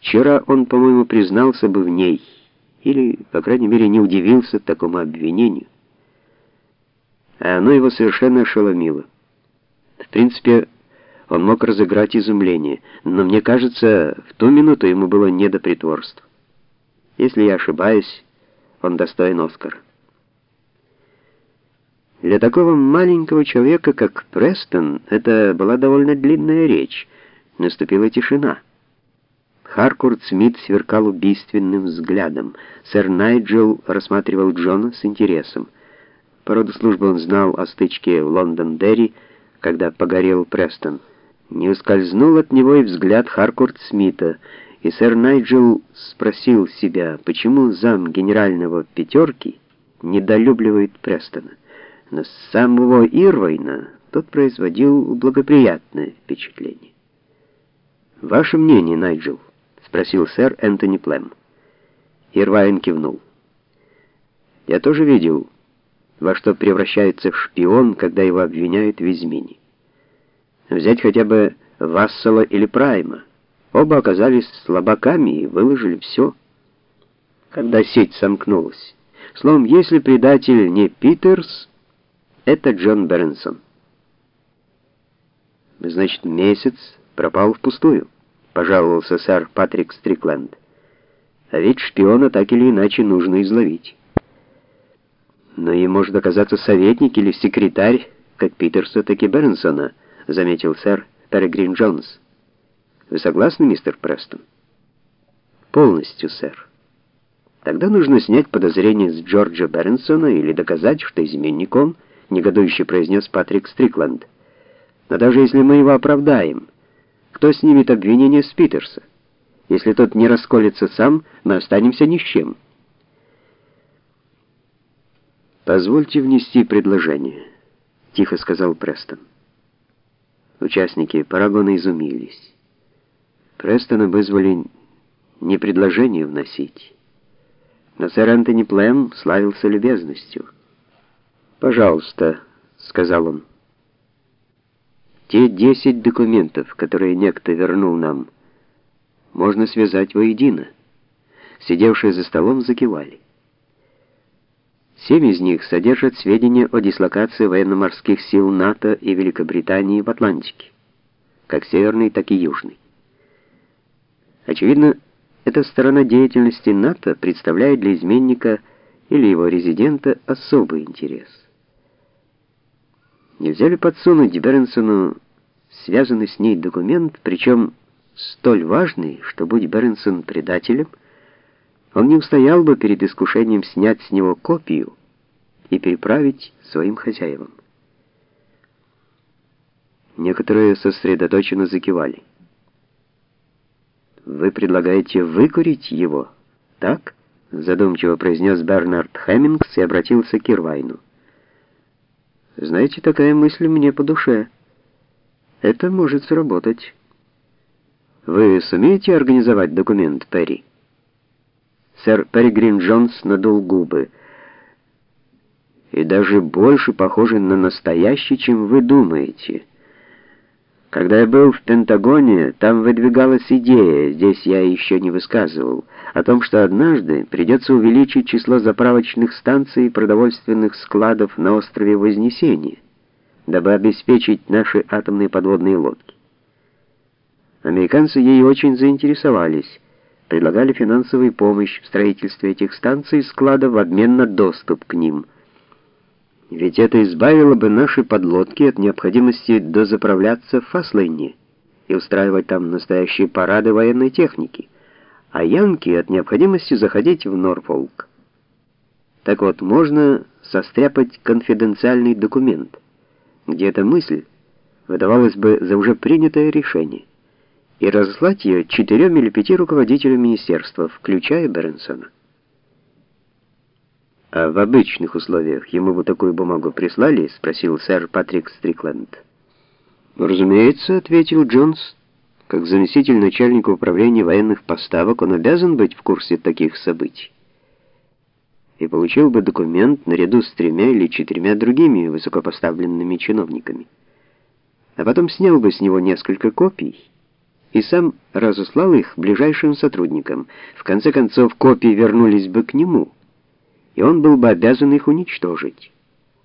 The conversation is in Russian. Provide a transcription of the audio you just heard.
Вчера он, по-моему, признался бы в ней, или, по крайней мере, не удивился такому обвинению. А оно его совершенно ошеломило. В принципе, он мог разыграть изумление, но мне кажется, в ту минуту ему было не до притворств. Если я ошибаюсь, он достоин Оскара. Для такого маленького человека, как Престон, это была довольно длинная речь. Наступила тишина. Харкурт Смит сверкал убийственным взглядом. Сэр Найджел рассматривал Джона с интересом. По роду службы он знал о стычке в Лондон-Дерри, когда погорел Престон. Не ускользнул от него и взгляд Харкурт Смита, и сэр Найджел спросил себя, почему зам генерального «пятерки» недолюбливает Престона но с самого Ирвайна тот производил благоприятное впечатление. «Ваше мнение, Найджел?» — спросил сэр Энтони Плем. Ирвайн кивнул. «Я тоже видел, во что превращается шпион, когда его обвиняют в измене. Взять хотя бы Вассала или Прайма. Оба оказались слабаками и выложили все. Когда сеть сомкнулась. Словом, если предатель не Питерс, это Джон Бернсон. Значит, месяц пропал впустую, пожаловался сэр Патрик Стрикленд. А ведь шпиона так или иначе нужно изловить. Но и может оказаться советник или секретарь, как Питерса, так и Бернсона, заметил сэр Перегрин Джонс. Вы согласны, мистер Престон? Полностью, сэр. Тогда нужно снять подозрение с Джорджа Бернсона или доказать, что изменник он — негодующе произнес Патрик Стрикленд. Но даже если мы его оправдаем, кто снимет обвинение с Питерса? Если тот не расколется сам, мы останемся ни с чем. «Позвольте внести предложение», — тихо сказал Престон. Участники парагона изумились. Престона вызвали не предложение вносить, но сэр Антони Плэм славился любезностью. «Пожалуйста», — сказал он. «Те десять документов, которые некто вернул нам, можно связать воедино». Сидевшие за столом закивали. Семь из них содержат сведения о дислокации военно-морских сил НАТО и Великобритании в Атлантике, как северной, так и южной. Очевидно, эта сторона деятельности НАТО представляет для изменника или его резидента особый интерес. Нельзя ли подсунуть Бернсону связанный с ней документ, причем столь важный, что будь Бернсон предателем, он не устоял бы перед искушением снять с него копию и переправить своим хозяевам. Некоторые сосредоточенно закивали. «Вы предлагаете выкурить его, так?» задумчиво произнес Бернард Хэммингс и обратился к Ирвайну. Знаете, такая мысль мне по душе. Это может сработать. Вы сумеете организовать документ, Перри? Сэр Перегрин Джонс надул губы. И даже больше похожий на настоящий, чем вы думаете. Когда я был в Пентагоне, там выдвигалась идея, здесь я еще не высказывал, о том, что однажды придется увеличить число заправочных станций и продовольственных складов на острове Вознесения, дабы обеспечить наши атомные подводные лодки. Американцы ей очень заинтересовались, предлагали финансовую помощь в строительстве этих станций и складов в обмен на доступ к ним – ведь это избавило бы наши подлодки от необходимости дозаправляться в Фаслейне и устраивать там настоящие парады военной техники, а янки от необходимости заходить в Норфолк. Так вот, можно состряпать конфиденциальный документ, где эта мысль выдавалась бы за уже принятое решение, и разослать ее четырем или пяти руководителям министерства, включая Бернсона. «А в обычных условиях ему бы такую бумагу прислали?» — спросил сэр Патрик Стрикленд. «Разумеется», — ответил Джонс. «Как заместитель начальника управления военных поставок он обязан быть в курсе таких событий. И получил бы документ наряду с тремя или четырьмя другими высокопоставленными чиновниками. А потом снял бы с него несколько копий» и сам разослал их ближайшим сотрудникам. В конце концов, копии вернулись бы к нему, и он был бы обязан их уничтожить.